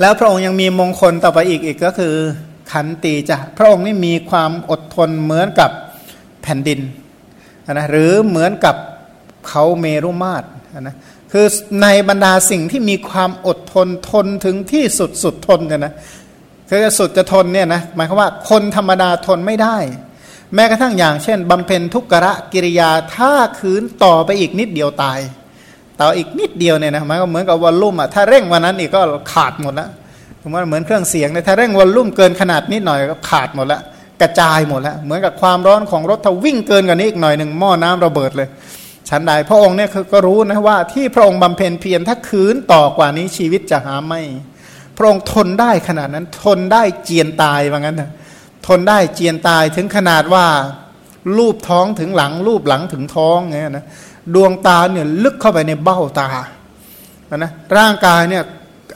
แล้วพระองค์ยังมีมงคลต่อไปอีกอีกก็คือ ขันตีจะพระองค์นี่มีความอดทนเหมือนกับแผ่นดินนะหรือเหมือนกับเขาเมรุมาตรนะคือในบรรดาสิ่งที่มีความอดทนทนถึงที่สุดสุดทนกันนะคือสุดจะทนเนี่ยนะหมายความว่าคนธรรมดาทนไม่ได้ แม้กระทั่งอย่างเช่นบำเพ็ญทุกขะกิริยาถ้าคืนต่อไปอีกนิดเดียวตาย ต่ออีกนิดเดียวเนี่ยนะมันก็เหมือนกับวอลลุ่มอะถ้าเร่งวันนั้นอีกก็ขาดหมดแล้วผมว่าเหมือนเครื่องเสียงเนี่ยถ้าเร่งวอลลุ่มเกินขนาดนิดหน่อยก็ขาดหมดล้วกระจายหมดล้วเหมือนกับความร้อนของรถถ้าวิ่งเกินกว่านี้อีกหน่อยหนึ่งหม้อน้ำระเบิดเลยฉันใดพระองค์เนี่ยก็รู้นะว่าที่พระองค์บำเพ็ญเพียรถ้าคืนต่อกว่านี้ชีวิตจะหาไม่ พระองค์ทนได้ขนาดนั้นทนได้เจียนตายว่างั้นนะทนได้เจียนตายถึงขนาดว่ารูปท้องถึงหลังรูปหลังถึงท้องเงี้ยนะ ดวงตาเนี่ยลึกเข้าไปในเบ้าตานะร่างกายเนี่ย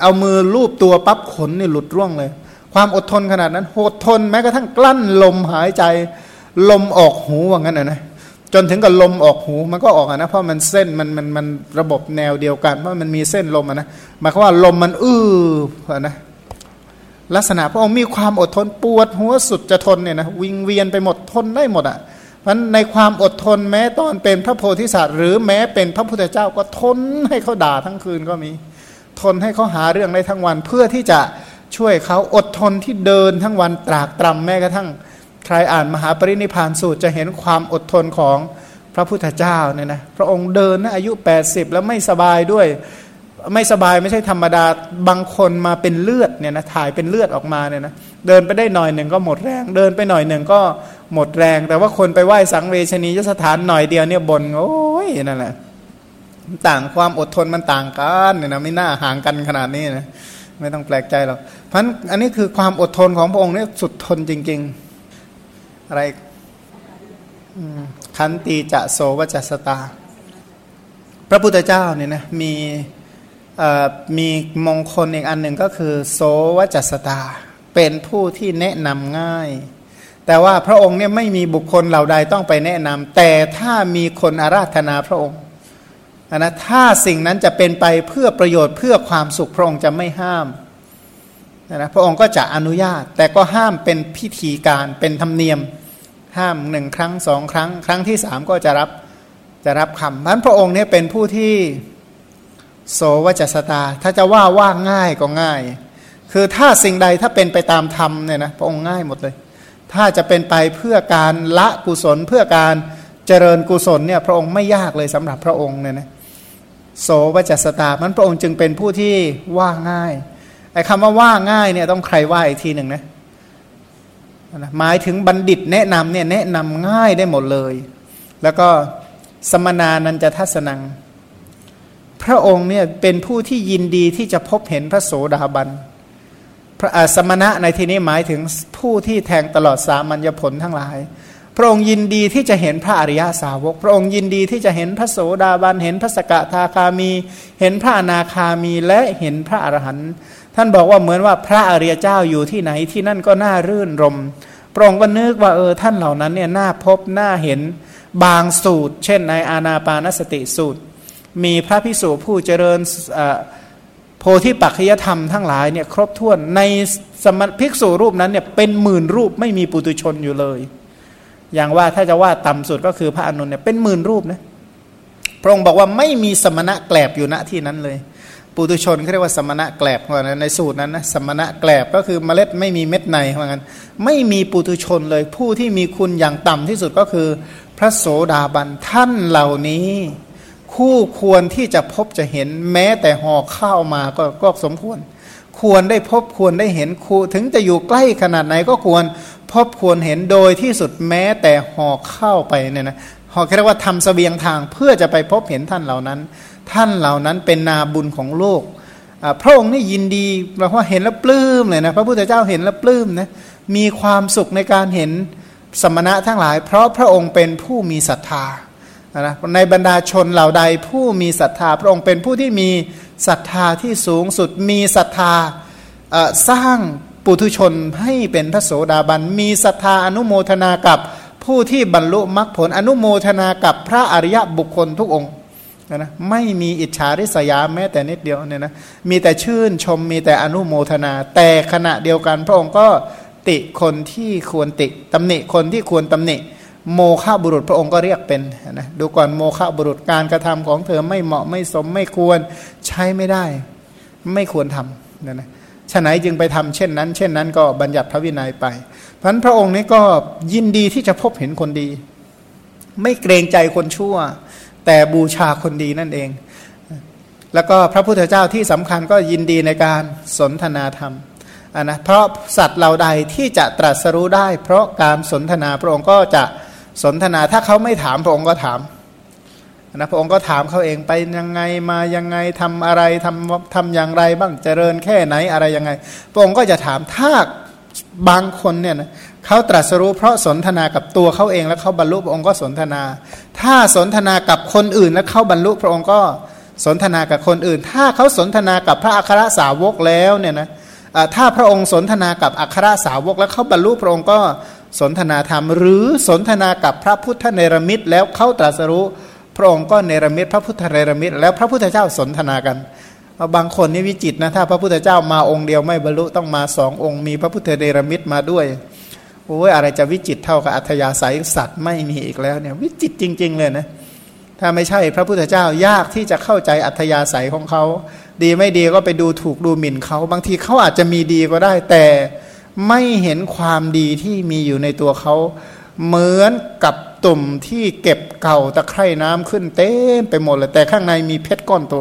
เอามือรูปตัวปั๊บขนเนี่ยหลุดร่วงเลย ความอดทนขนาดนั้นโหดทนแม้กระทั่งกลั้นลมหายใจ ลมออกหูว่างั้นนะจนถึงกับลมออกหูมันก็ออกนะเพราะมันเส้นมันมันมันระบบแนวเดียวกัน เพราะมันมีเส้นลมนะหมายความว่าลมมันอื้อนะลักษณะพระองค์มีความอดทนปวดหัวสุดจะทนเนี่ยนะวิงเวียนไปหมดทนได้หมดอะ เพราะในความอดทนแม้ตอนเป็นพระโพธิสัตว์ หรือแม้เป็นพระพุทธเจ้าก็ทนให้เขาด่าทั้งคืนก็มี ทนให้เขาหาเรื่องได้ทั้งวัน เพื่อที่จะช่วยเขาอดทนที่เดินทั้งวันตรากตรำแม้กระทั่ง ใครอ่านมหาปรินิพานสูตรจะเห็นความอดทนของพระพุทธเจ้าเนี่ยนะพระองค์เดินนะอายุ 80 แล้วไม่สบายด้วย ไม่สบายไม่ใช่ธรรมดาบางคนมาเป็นเลือดเนี่ยนะถ่ายเป็นเลือดออกมาเนี่ยนะเดินไปได้หน่อยหนึ่งก็หมดแรง เดินไปหน่อยหนึ่งก็หมดแรง แต่ว่าคนไปไหว้สังเวชนียสถานหน่อยเดียวเนี่ยบนโอ้ยนั่นแหละต่างความอดทนมันต่างกันเนี่ยนะไม่น่าห่างกันขนาดนี้นะไม่ต้องแปลกใจหรอกเพราะอันนี้คือความอดทนของพระองค์เนี่ยสุดทนจริง ๆ อะไรขันตีจะโสวจัสตา พระพุทธเจ้าเนี่ยนะมี มีมงคลอีกอันหนึ่งก็คือโสวจัสตา เป็นผู้ที่แนะนำง่าย แต่ว่าพระองค์เนี่ยไม่มีบุคคลเหล่าใดต้องไปแนะนำแต่ถ้ามีคนอาราธนาพระองค์นะถ้าสิ่งนั้นจะเป็นไปเพื่อประโยชน์เพื่อความสุขพระองค์จะไม่ห้ามนะพระองค์ก็จะอนุญาต แต่ก็ห้ามเป็นพิธีการเป็นธรรมเนียม ห้ามหนึ่งครั้งสองครั้ง ครั้งที่สามก็จะรับจะรับคำนั้นพระองค์เนี่ยเป็นผู้ที่ โสวจัสตา ถ้าจะว่าว่าง่ายก็ง่าย คือถ้าสิ่งใดถ้าเป็นไปตามธรรมเนี่ยนะพระองค์ง่ายหมดเลย ถ้าจะเป็นไปเพื่อการละกุศลเพื่อการเจริญกุศลเนี่ยพระองค์ไม่ยากเลยสำหรับพระองค์เนี่ยนะโสวจัสตามันพระองค์จึงเป็นผู้ที่ว่าง่ายไอ้คำว่าว่าง่ายเนี่ยต้องใครว่าอีกทีหนึ่งนะหมายถึงบัณฑิตแนะนำเนี่ยแนะนำง่ายได้หมดเลย แล้วก็สมนานันจะทัศนัง พระองค์เนี่ยเป็นผู้ที่ยินดีที่จะพบเห็นพระโสดาบัน พระสมณะในที่นี้หมายถึงผู้ที่แทงตลอดสามัญญผลทั้งหลาย พระองค์ยินดีที่จะเห็นพระอริยาสาวก พระองค์ยินดีที่จะเห็นพระโสดาบัน เห็นพระสกทาคามี เห็นพระอนาคามีและเห็นพระอรหันต์ ท่านบอกว่าเหมือนว่าพระอริยเจ้าอยู่ที่ไหนที่นั่นก็น่ารื่นรม พระองค์ก็นึกว่าเออท่านเหล่านั้นเนี่ยน่าพบน่าเห็นบางสูตร เช่นในอานาปานสติสูตร มีพระพิสุผู้เจริญโพธิปัจจยธรรมทั้งหลายเนี่ยครบถ้วนในสมภิกษุรูปนั้นเนี่ยเป็นหมื่นรูปไม่มีปุตุชนอยู่เลย อย่างว่าถ้าจะว่าต่ำสุดก็คือพระอนุนเนี่ยเป็นหมื่นรูปนะพระองค์บอกว่าไม่มีสมณะแกลบอยู่ณที่นั้นเลย ปุตุชนเขาเรียกว่าสมณะแกลบเหมือนในสูตรนั้นนะสมณะแกลบก็คือเมล็ดไม่มีเม็ดในเหมือนกันไม่มีปุตุชนเลยผู้ที่มีคุณอย่างต่ำที่สุดก็คือ พระโสดาบันท่านเหล่านี้ คู่ควรที่จะพบจะเห็นแม้แต่ห่อข้าวมาก็ก็สมควร ควรได้พบควรได้เห็นคูถึงจะอยู่ใกล้ขนาดไหนก็ควรพบควรเห็นโดยที่สุดแม้แต่ห่อข้าวไปเนี่ยนะห่อเรียกว่าทำสเสบียงทางเพื่อจะไปพบเห็นท่านเหล่านั้น ท่านเหล่านั้นเป็นนาบุญของโลกพระองค์นี่ยินดีเราว่าเห็นแล้วปลื้มเลยนะพระพุทธเจ้าเห็นแล้วปลื้มนะมีความสุขในการเห็นสมณะทั้งหลาย เพราะพระองค์เป็นผู้มีศรัทธา นะในบรรดาชนเหล่าใดผู้มีศรัทธา พระองค์เป็นผู้ที่มีศรัทธาที่สูงสุดมีศรัทธาสร้างปุถุชนให้เป็นพระโสดาบัน มีศรัทธาอนุโมทนากับผู้ที่บรรลุมรรคผลอนุโมทนากับพระอริยบุคคลทุกองค์นะไม่มีอิจฉาริษยาแม้แต่นิดเดียวเนี่ยนะมีแต่ชื่นชมมีแต่อนุโมทนา แต่ขณะเดียวกันพระองค์ก็ติคนที่ควรติตำหนิคนที่ควรตำหนิ โมฆะบุรุษพระองค์ก็เรียกเป็นนะดูก่อนโมฆะบุรุษการกระทำของเธอไม่เหมาะไม่สมไม่ควรใช้ไม่ได้ ไม่ควรทำนะนะฉะไหนจึงไปทำเช่นนั้น เช่นนั้นก็บัญญัติพระวินัยไปพันพระองค์นี้ก็ยินดีที่จะพบเห็นคนดี ไม่เกรงใจคนชั่ว แต่บูชาคนดีนั่นเอง แล้วก็พระพุทธเจ้าที่สำคัญก็ยินดีในการสนทนาธรรมนนะเพราะสัตว์เหล่าใดที่จะตรัสรู้ได้ เพราะการสนทนาพระองค์ก็จะ สนทนาถ้าเขาไม่ถามพระองค์ก็ถามนะพระองค์ก็ถามเขาเองไปยังไงมายังไงทำอะไรทำทำอย่างไรบ้างเจริญแค่ไหนอะไรยังไง พระองค์ก็จะถามถ้าบางคนเนี่ยนะเขาตรัสรู้เพราะสนทนากับตัวเขาเองแล้วเขาบรรลุพระองค์ก็สนทนา ถ้าสนทนากับคนอื่นแล้วเขาบรรลุพระองค์ก็สนทนากับคนอื่น ถ้าเขาสนทนากับพระอัครสาวกแล้วเนี่ยนะถ้าพระองค์สนทนากับอัครสาวกแล้วเขาบรรลุพระองค์ก็ สนทนาธรรม หรือสนทนากับพระพุทธเนรมิต แล้วเขาตรัสรู้ พระองค์ก็เนรมิต พระพุทธเนรมิต แล้วพระพุทธเจ้าสนทนากันบางคนนี่วิจิตนะถ้าพระพุทธเจ้ามาองค์เดียวไม่บรรลุต้องมาสององค์ มีพระพุทธเนรมิตมาด้วยโอ้ยอะไรจะวิจิตเท่ากับอัธยาศัยสัตว์ไม่มีอีกแล้วเนี่ยวิจิตจริง ๆ เลยนะถ้าไม่ใช่พระพุทธเจ้ายากที่จะเข้าใจอัธยาศัยของเขา ดีไม่ดีก็ไปดูถูกดูหมิ่นเขา บางทีเขาอาจจะมีดีก็ได้แต่ ไม่เห็นความดีที่มีอยู่ในตัวเขา เหมือนกับตุ่มที่เก็บเก่าตะไคร่น้ำขึ้นเต็มไปหมดเลยแต่ข้างในมีเพชรก้อนโต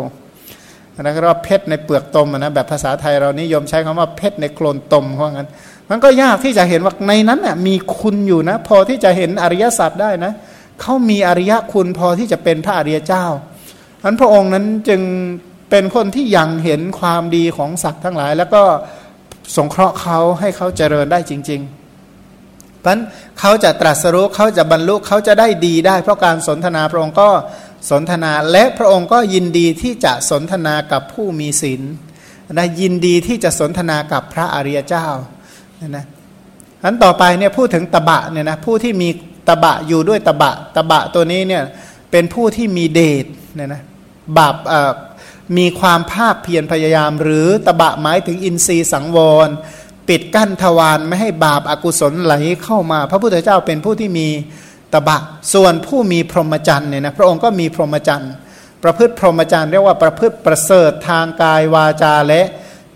นะก็ว่าเพชรในเปลือกตมนะแบบภาษาไทยเรานิยมใช้คำว่าเพชรในโคลนตมเพราะงั้น มันก็ยากที่จะเห็นว่าในนั้นน่ยมีคุณอยู่นะ พอที่จะเห็นอริยสัจได้นะเขามีอริยคุณพอที่จะเป็นพระอริยเจ้าอันพระองค์นั้นจึงเป็นคนที่ยังเห็นความดีของสัตว์ทั้งหลาย แล้วก็ สงเคราะห์เขาให้เขาเจริญได้จริง ๆ เพราะเขาจะตรัสรู้เขาจะบรรลุเขาจะได้ดีได้ เพราะการสนทนาพระองค์ก็สนทนาและพระองค์ก็ยินดีที่จะสนทนากับผู้มีศีลนะยินดีที่จะสนทนากับพระอริยเจ้านะนะอันต่อไปเนี่ยพูดถึงตบะเนี่ยนะผู้ที่มีตบะอยู่ด้วยตบะตบะตัวนี้เนี่ยเป็นผู้ที่มีเดชเนี่ยนะบาป มีความภาคเพียรพยายาม หรือตบะหมายถึงอินทรีย์สังวร ปิดกั้นทวารไม่ให้บาปอากุศลไหลเข้ามา พระพุทธเจ้าเป็นผู้ที่มีตบะ ส่วนผู้มีพรหมจรรย์เนี่ยนะพระองค์ก็มีพรหมจรรย์ประพฤติพรหมจรรย์เรียกว่าประพฤติประเสริฐทางกายวาจาและ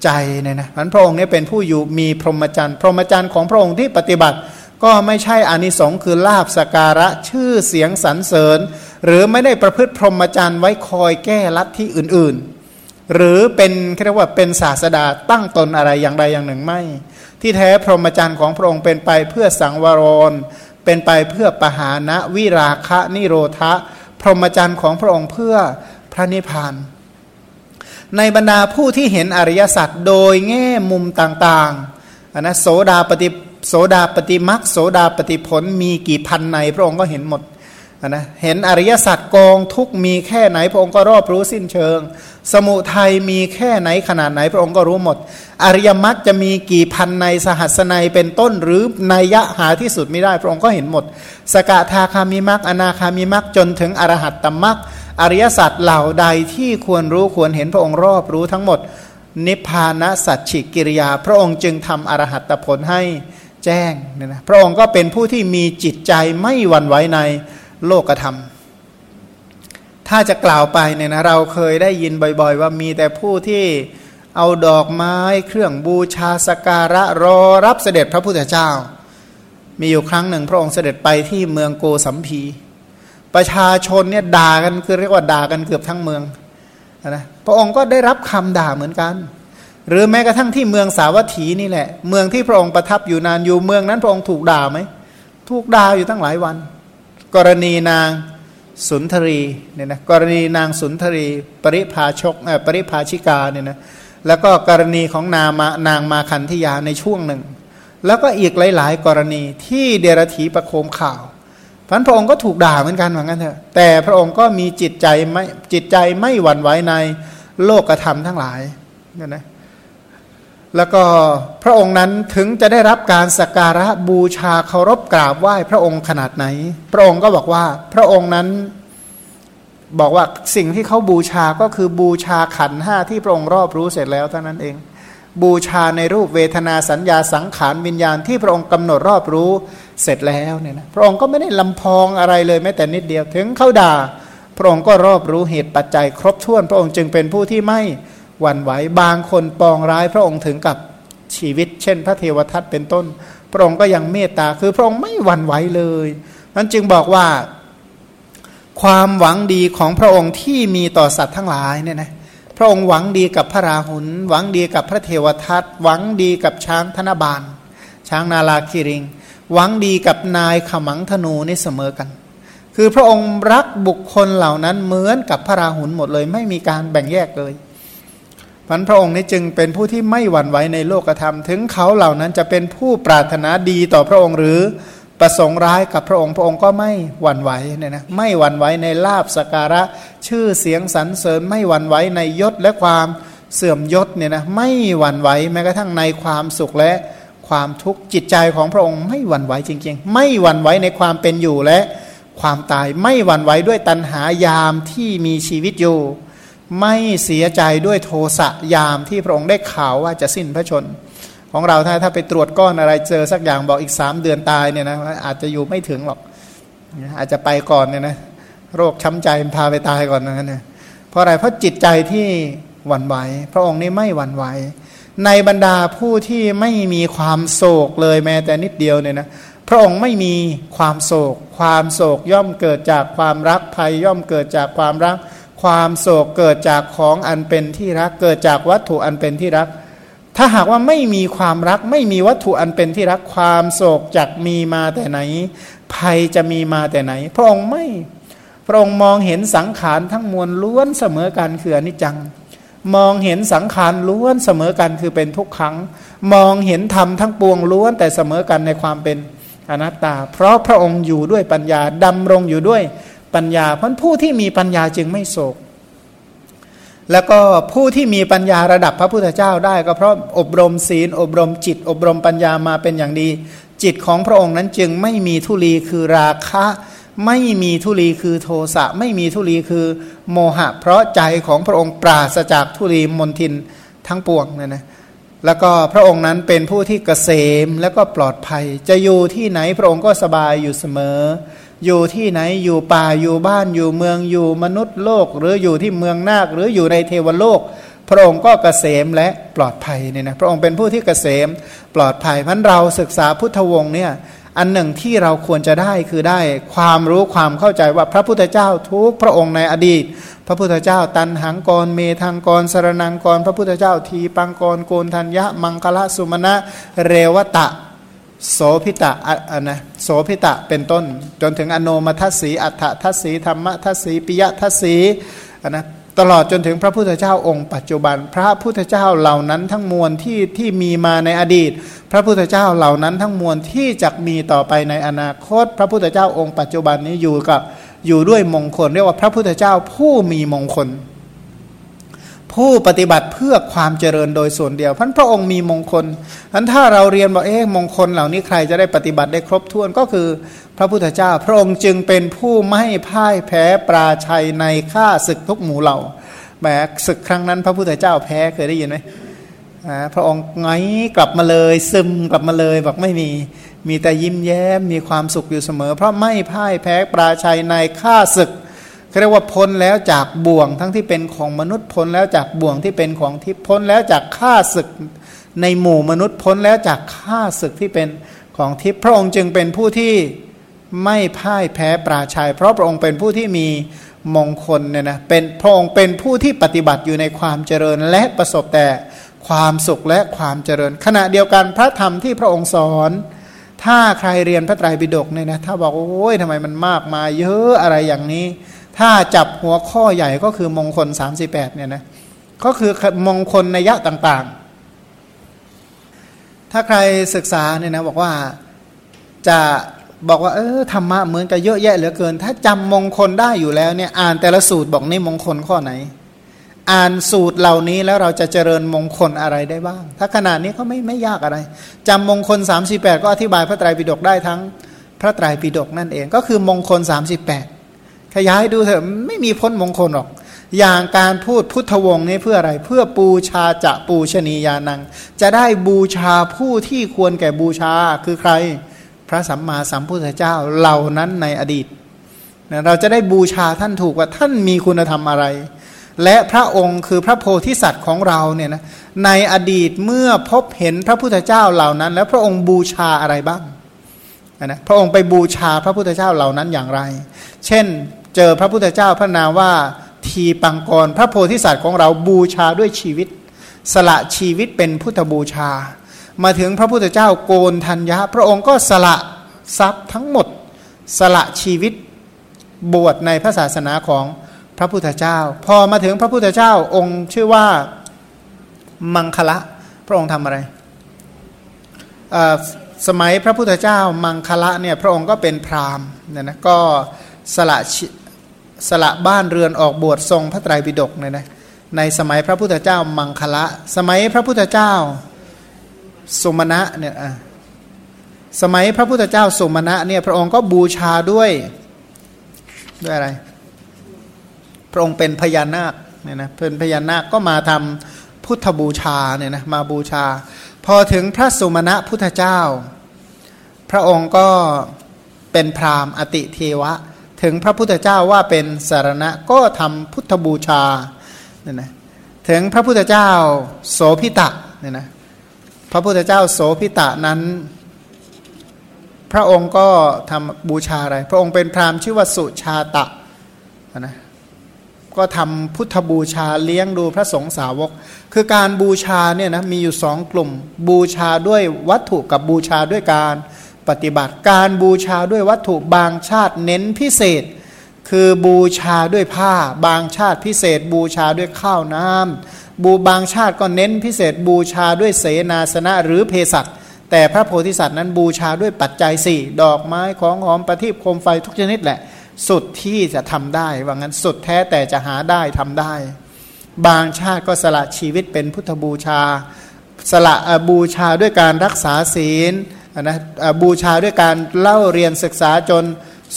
ใจเนี่ยนะมันพระองค์นี่เป็นผู้อยู่มีพรหมจรรย์พรหมจรรย์ของพระองค์ที่ปฏิบัติ ก็ไม่ใช่อานิสงส์คือลาบสการะชื่อเสียงสรรเสริญ หรือไม่ได้ประพฤติพรหมจรรย์ไว้คอยแก้ลัทธิอื่นๆ หรือเป็นเรียกว่าเป็นศาสดาตั้งตนอะไรอย่างใดอย่างหนึ่งไม่ ที่แท้พรหมจรรย์ของพระองค์เป็นไปเพื่อสังวรเป็นไปเพื่อปหานะวิราคะนิโรธะพรหมจรรย์ของพระองค์เพื่อพระนิพพาน ในบรรดาผู้ที่เห็นอริยสัจโดยแง่มุมต่างๆนนะโสดาปฏิโสดาปฏิมักโสดาปฏิผลมีกี่พันในพระองค์ก็เห็นหมด นะเห็นอริยสัจกองทุกมีแค่ไหน พระองค์ก็รอบรู้สิ้นเชิง สมุทัยมีแค่ไหนขนาดไหน พระองค์ก็รู้หมด อริยมรรคจะมีกี่พันในสหัสนัยเป็นต้นหรือในยะหาที่สุดไม่ได้ พระองค์ก็เห็นหมด สกทาคามิมรรคอนาคามิมรรคจนถึงอรหัตตมรรคอริยสัจเหล่าใดที่ควรรู้ควรเห็นพระองค์รอบรู้ทั้งหมด นิพพานะสัจฉิกิริยา พระองค์จึงทำอรหัตผลให้แจ้งเนี่ยนะพระองค์ก็เป็นผู้ที่มีจิตใจไม่หวั่นไหวใน โลกธรรม ถ้าจะกล่าวไปเนี่ยนะเราเคยได้ยินบ่อยๆ ว่ามีแต่ผู้ที่เอาดอกไม้เครื่องบูชาสการะรอรับเสด็จพระพุทธเจ้า มีอยู่ครั้งหนึ่งพระองค์เสด็จไปที่เมืองโกสัมพี ประชาชนเนี่ยด่ากันคือเรียกว่าด่ากันเกือบทั้งเมืองนะพระองค์ก็ได้รับคำด่าเหมือนกัน หรือแม้กระทั่งที่เมืองสาวัตถีนี่แหละ เมืองที่พระองค์ประทับอยู่นานอยู่เมืองนั้นพระองค์ถูกด่าไหมถูกด่าอยู่ตั้งหลายวัน กรณีนางสุนทรีเนี่ยนะกรณีนางสุนทรี ปริภาชกปริภาชิกาเนี่ยนะแล้วก็กรณีของนามานางมาคันธยาในช่วงหนึ่ง แล้วก็อีกหลาย ๆ กรณีที่เดรธีประโคมข่าวพันพระองค์ก็ถูกด่าเหมือนกันเหมือนกันเถอะแต่พระองค์ก็มีจิตใจไม่จิตใจไม่หวั่นไหวในโลกธรรมทั้งหลายเนี่ยนะ แล้วก็พระองค์นั้นถึงจะได้รับการสักการะบูชาเคารพกราบไหว้พระองค์ขนาดไหน พระองค์ก็บอกว่าพระองค์นั้นบอกว่าสิ่งที่เขาบูชาก็คือบูชาขันห้าที่พระองค์รอบรู้เสร็จแล้วเท่านั้นเอง บูชาในรูปเวทนาสัญญาสังขารวิญญาณที่พระองค์กำหนดรอบรู้เสร็จแล้วเนี่ยนะพระองค์ก็ไม่ได้ลำพองอะไรเลยแม้แต่นิดเดียวถึงเขาด่า พระองค์ก็รอบรู้เหตุปัจจัยครบถ้วน พระองค์จึงเป็นผู้ที่ไม่ หวั่นไหวบางคนปองร้ายพระองค์ถึงกับชีวิต เช่น พระเทวทัตเป็นต้น พระองค์ก็ยังเมตตาคือพระองค์ไม่หวั่นไหวเลยนั้นจึงบอกว่า ความหวังดีของพระองค์ที่มีต่อสัตว์ทั้งหลายเนี่ยนะพระองค์หวังดีกับพระราหุลหวังดีกับพระเทวทัตหวังดีกับช้างธนบาลช้างนาลาคิริง หวังดีกับนายขมังธนูนี่เสมอกัน คือพระองค์รักบุคคลเหล่านั้นเหมือนกับพระราหุลหมดเลย ไม่มีการแบ่งแยกเลย พันพระองค์นี้จึงเป็นผู้ที่ไม่หวั่นไหวในโลกธรรม ถึงเขาเหล่านั้นจะเป็นผู้ปรารถนาดีต่อพระองค์หรือประสงค์ร้ายกับพระองค์พระองค์ก็ไม่หวั่นไหวเนี่ยนะไม่หวั่นไหวในลาบสการะ ชื่อเสียงสรรเสริญไม่หวั่นไหวในยศและความเสื่อมยศเนี่ยนะไม่หวั่นไหวแม้กระทั่งในความสุขและความทุกข์จิตใจของพระองค์ไม่หวั่นไหวจริง ๆ ไม่หวั่นไหวในความเป็นอยู่และความตายไม่หวั่นไหวด้วยตัณหายามที่มีชีวิตอยู่ ไม่เสียใจด้วยโทสะยามที่พระองค์ได้ข่าวว่าจะสิ้นพระชน ของเราถ้าถ้าไปตรวจก้อนอะไรเจอสักอย่างบอกอีกสามเดือนตายเนี่ยนะอาจจะอยู่ไม่ถึงหรอก อาจจะไปก่อนเนี่ยนะโรคช้ำใจพาไปตายก่อนนั่นนะเพราะอะไรเพราะจิตใจที่หวั่นไหว พระองค์นี้ไม่หวั่นไหว ในบรรดาผู้ที่ไม่มีความโศกเลยแม้แต่นิดเดียวเนี่ยนะพระองค์ไม่มีความโศก ความโศกย่อมเกิดจากความรักภัยย่อมเกิดจากความรัก ความโศกเกิดจากของอันเป็นที่รัก เกิดจากวัตถุอันเป็นที่รัก ถ้าหากว่าไม่มีความรัก ไม่มีวัตถุอันเป็นที่รัก ความโศกจักมีมาแต่ไหน ภัยจะมีมาแต่ไหน พระองค์ไม่ พระองค์มองเห็นสังขารทั้งมวลล้วนเสมอกันคืออนิจจัง มองเห็นสังขารล้วนเสมอกันคือเป็นทุกขัง มองเห็นธรรมทั้งปวงล้วนแต่เสมอกันในความเป็นอนัตตา เพราะพระองค์อยู่ด้วยปัญญาดำรงอยู่ด้วย ปัญญา เพราะผู้ที่มีปัญญาจึงไม่โศก แล้วก็ผู้ที่มีปัญญาระดับพระพุทธเจ้าได้ ก็เพราะอบรมศีล อบรมจิต อบรมปัญญามาเป็นอย่างดี จิตของพระองค์นั้นจึงไม่มีทุลีคือราคะ ไม่มีทุลีคือโทสะไม่มีทุลีคือโมหะ เพราะใจของพระองค์ปราศจากทุลีมนทินทั้งปวงเนี่ยนะ แล้วก็พระองค์นั้นเป็นผู้ที่เกษมแล้วก็ปลอดภัย จะอยู่ที่ไหนพระองค์ก็สบายอยู่เสมอ อยู่ที่ไหนอยู่ป่าอยู่บ้านอยู่เมืองอยู่มนุษย์โลก หรืออยู่ที่เมืองนาคหรืออยู่ในเทวโลก พระองค์ก็เกษมและปลอดภัยเนี่ยนะพระองค์เป็นผู้ที่เกษมปลอดภัยพันเราศึกษาพุทธวงศ์เนี่ย อันหนึ่งที่เราควรจะได้คือได้ความรู้ความเข้าใจว่าพระพุทธเจ้าทุกพระองค์ในอดีต พระพุทธเจ้าตันหังกรเมธังกรสรนังกร พระพุทธเจ้าทีปังกรโกนทัญญะมังคละสุมาณะเรวตะโสพิตะอะนะโสพิตะเป็นต้น จนถึงอโนมัทสีอัฏฐทัสีธรรมทัสีปิยทัสีอะนะ ตลอดจนถึงพระพุทธเจ้าองค์ปัจจุบัน พระพุทธเจ้าเหล่านั้นทั้งมวลที่ที่มีมาในอดีต พระพุทธเจ้าเหล่านั้นทั้งมวลที่จะมีต่อไปในอนาคต พระพุทธเจ้าองค์ปัจจุบันนี้อยู่กับอยู่ด้วยมงคล เรียกว่าพระพุทธเจ้าผู้มีมงคล ผู้ปฏิบัติเพื่อความเจริญโดยส่วนเดียวพันพระองค์มีมงคลพันถ้าเราเรียนบอกเอ๊ะมงคลเหล่านี้ใครจะได้ปฏิบัติได้ครบถ้วนก็คือ พระพุทธเจ้า พระองค์จึงเป็นผู้ไม่พ่ายแพ้ปราชัยในข้าศึกทุกหมู่เหล่าแหมศึกครั้งนั้น พระพุทธเจ้าแพ้เคยได้ยินไหมพระองค์ไงกลับมาเลย ซึมกลับมาเลยบอกไม่มีมีแต่ยิ้มแย้มมีความสุขอยู่เสมอ เพราะไม่พ่ายแพ้ปราชัยในข้าศึก เรียกว่าพ้นแล้วจากบ่วงทั้งที่เป็นของมนุษย์พ้นแล้วจากบ่วงที่เป็นของทิพย์พ้นแล้วจากข้าศึกในหมู่มนุษย์พ้นแล้วจากข้าศึกที่เป็นของทิพย์พระองค์จึงเป็นผู้ที่ไม่พ่ายแพ้ปราชัย เพราะพระองค์เป็นผู้ที่มีมงคลเนี่ยนะเป็นพระองค์เป็นผู้ที่ปฏิบัติอยู่ในความเจริญและประสบแต่ความสุขและความเจริญ ขณะเดียวกันพระธรรมที่พระองค์สอน ถ้าใครเรียนพระไตรปิฎกเนี่ยนะถ้าบอกโอ้ยทำไมมันมากมาเยอะอะไรอย่างนี้ ถ้าจับหัวข้อใหญ่ก็คือมงคล 38เนี่ยนะก็คือมงคลในยะต่างๆ ถ้าใครศึกษาเนี่ยนะบอกว่าจะบอกว่าเออธรรมะเหมือนกับเยอะแยะเหลือเกิน ถ้าจำมงคลได้อยู่แล้วเนี่ยอ่านแต่ละสูตรบอกนี่มงคลข้อไหน อ่านสูตรเหล่านี้แล้วเราจะเจริญมงคลอะไรได้บ้าง ถ้าขนาดนี้ก็ไม่ไม่ยากอะไรจำมงคล 38 ก็อธิบายพระไตรปิฎกได้ทั้งพระไตรปิฎกนั่นเอง ก็คือมงคล 38 ขยายดูเถอะไม่มีพ้นมงคลหรอก อย่างการพูดพุทธวงศ์นี้เพื่ออะไร เพื่อปูชาจะปูชนียานัง จะได้บูชาผู้ที่ควรแก่บูชาคือใคร พระสัมมาสัมพุทธเจ้าเหล่านั้นในอดีต เราจะได้บูชาท่านถูกว่าท่านมีคุณธรรมอะไร และพระองค์คือพระโพธิสัตว์ของเราเนี่ยนะในอดีตเมื่อพบเห็นพระพุทธเจ้าเหล่านั้น แล้วพระองค์บูชาอะไรบ้างนะพระองค์ไปบูชาพระพุทธเจ้าเหล่านั้นอย่างไร เช่น เจอพระพุทธเจ้าพระนามว่าทีปังกร พระโพธิสัตว์ของเราบูชาด้วยชีวิต สละชีวิตเป็นพุทธบูชา มาถึงพระพุทธเจ้าโกนทัญญะ พระองค์ก็สละทรัพย์ทั้งหมด สละชีวิตบวชในพระศาสนาของพระพุทธเจ้า พอมาถึงพระพุทธเจ้าองค์ชื่อว่ามังคละ พระองค์ทำอะไร สมัยพระพุทธเจ้ามังคละเนี่ยพระองค์ก็เป็นพราหมณ์เนี่ยนะก็สละ สละบ้านเรือนออกบวชทรงพระไตรปิฎกเนี่ยนะในสมัยพระพุทธเจ้ามังคละ สมัยพระพุทธเจ้าสุมาณะเนี่ยสมัยพระพุทธเจ้าสุมาณะเนี่ยพระองค์ก็บูชาด้วยด้วยอะไร พระองค์เป็นพญานาคเนี่ยนะเป็นพญานาคก็มาทำพุทธบูชาเนี่ยนะมาบูชา พอถึงพระสุมาณะพุทธเจ้า พระองค์ก็เป็นพราหมณ์อติเทวะ ถึงพระพุทธเจ้าว่าเป็นสารณะก็ทำพุทธบูชาเนี่ยนะถึงพระพุทธเจ้าโสพิตะเนี่ยนะพระพุทธเจ้าโสพิตะนั้น พระองค์ก็ทำบูชาอะไร พระองค์เป็นพราหมณ์ชื่อว่าสุชาตะนะก็ทำพุทธบูชาเลี้ยงดูพระสงฆ์สาวก คือการบูชาเนี่ยนะมีอยู่สองกลุ่มบูชาด้วยวัตถุกับบูชาด้วยการ ปฏิบัติการบูชาด้วยวัตถุบางชาติเน้นพิเศษ คือบูชาด้วยผ้า บางชาติพิเศษ บูชาด้วยข้าวน้ำบูบางชาติก็เน้นพิเศษ บูชาด้วยเสนาสนะหรือเภสัชแต่พระโพธิสัตว์นั้นบูชาด้วยปัจจัยสี่ดอกไม้ของหอมประทีปโคมไฟทุกชนิดแหละ สุดที่จะทำได้ว่างั้นสุดแท้แต่จะหาได้ทำได้ บางชาติก็สละชีวิตเป็นพุทธบูชา สละบูชาด้วยการรักษาศีล นะบูชาด้วยการเล่าเรียนศึกษาจน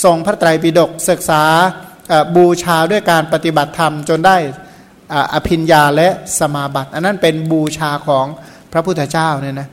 ทรงพระไตรปิฎกศึกษาบูชาด้วยการปฏิบัติธรรมจนได้อภิญญาและสมาบัติ อันนั้นเป็นบูชาของพระพุทธเจ้าเนี่ยนะ